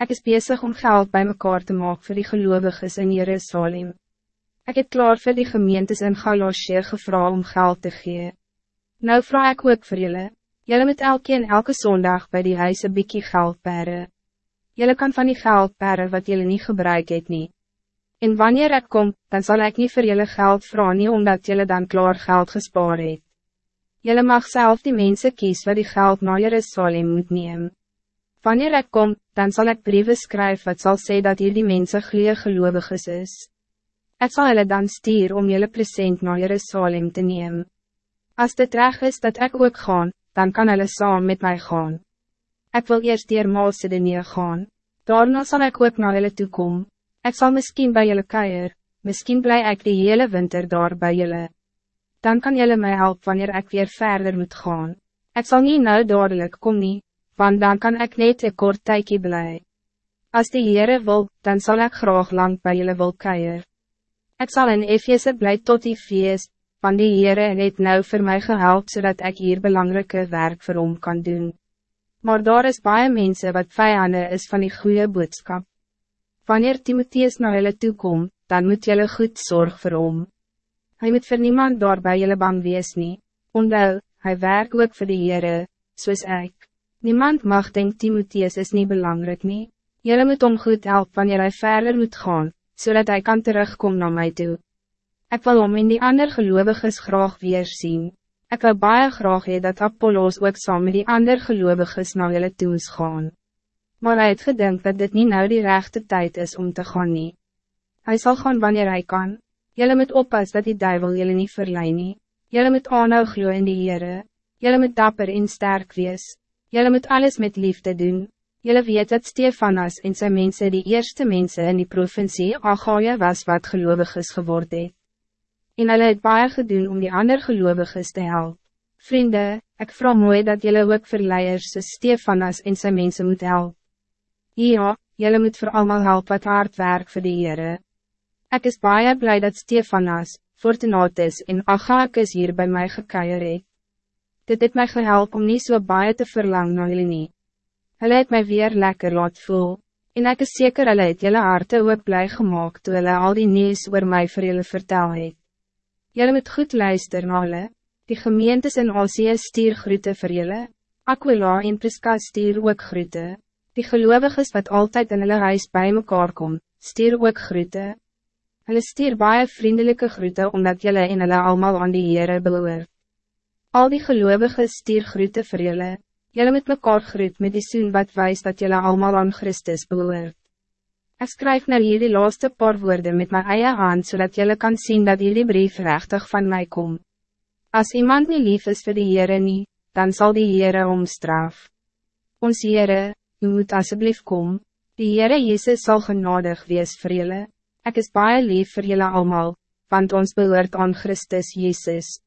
Ik is bezig om geld bij mekaar te maken voor die gelovigen in Jerusalem. Ik heb klaar voor die gemeentes in Galosje gevraagd om geld te geven. Nou vraag ik ook voor jullie. Jullie moet elke en elke zondag bij die huis een bykie geld peren. Jullie kan van die geld peren wat jullie niet gebruiken het niet. En wanneer ik kom, dan zal ik niet voor jullie geld vragen nie omdat jullie dan klaar geld gespaard het. Jullie mag zelf die mensen kiezen wat die geld naar Jerusalem moet nemen. Wanneer ik kom, dan zal ik brieven schrijven wat zal zeggen dat hier die mensen glee gelovig is. Ik zal jullie dan stier om jullie present naar Jerusalem te nemen. Als dit reg is dat ik ook gaan, dan kan hulle saam met mij gaan. Ik wil eerst dier Macedonië gaan. Daarna zal ik ook naar hulle toe kom. Ik zal misschien bij jullie kuier, misschien blij ik die hele winter daar bij jullie. Dan kan jullie mij helpen wanneer ik weer verder moet gaan. Ik zal niet nou dadelijk kom nie, want dan kan ik niet een kort tijdje blij. Als die Heere wil, dan zal ik graag lang bij jullie wil kuier. Ik zal in Efeze blij tot die feest, want die Heere het nou voor mij gehelp zodat ik hier belangrijke werk vir hom kan doen. Maar daar is baie mense wat vijanden is van die goede boodschap. Wanneer Timotheus naar hulle toekom, dan moet jullie goed zorg vir hom. Hy moet vir niemand daar by julle bang wees nie, ondou, hy werk ook vir die Heere, soos ek. Niemand mag denk Timotheus is niet belangrijk nie. Jullie moet om goed help wanneer hij verder moet gaan, zodat hij kan terugkomen naar mij toe. Ik wil om in die ander geloviges graag weer zien. Ik wil baie graag hee dat Apollos ook saam met die ander geloviges na julle toes gaan. Maar hij het gedink dat dit niet nou die rechte tijd is om te gaan nie. Hy sal gaan wanneer hij kan. Jullie moet oppas dat die duivel jullie niet verlei nie. Jullie moet aanhou glo in die Heere. Jullie moet dapper en sterk wees. Jullie moet alles met liefde doen. Jullie weet dat Stefanas en zijn mensen die eerste mensen in die provincie Achaia was wat gelovig is geworden het en hulle het baie gedoen om die ander geloviges te helpen. Vrienden, ik vraag mooi dat jullie ook verleiers so Stefanas en zijn mensen moet helpen. Ja, jullie moet voor allemaal helpen wat hard werk voor de Heere. Ik is baie blij dat Stefanas, Fortunatus en Agakis hier bij mij gekeier het. Dit het mij gehelp om niet zo so baie te verlangen naar jullie nie. Hulle het mij weer lekker laat voel, en ek is zeker hulle het jullie harte ook blij gemaakt toe hulle al die nieuws oor mij voor jullie vertel het. Jullie moet goed luisteren na hulle. Die gemeentes in Asie stuur groete vir julle. Aquila en Priska stuur ook groete. Die geloviges wat altijd in hulle huis bij mekaar kom, stuur ook groete. Hulle stuur baie vriendelijke groete omdat jullie in hulle allemaal aan die Heere beloor. Al die geloviges stuur groete vir julle. Jullie moet mekaar groet met die soen wat wijst dat jullie allemaal aan Christus beloort. Ik schrijf naar jullie laatste paar woorden met mijn eigen hand, zodat jullie kan zien dat jullie brief rechtig van mij komt. Als iemand niet lief is voor de Heere niet, dan zal die Heere omstraf. Ons Heere, u moet alsjeblieft komen. Die Heere Jezus zal genadig wees voor jullie. Ik is baie lief voor jullie allemaal, want ons behoort aan Christus Jezus.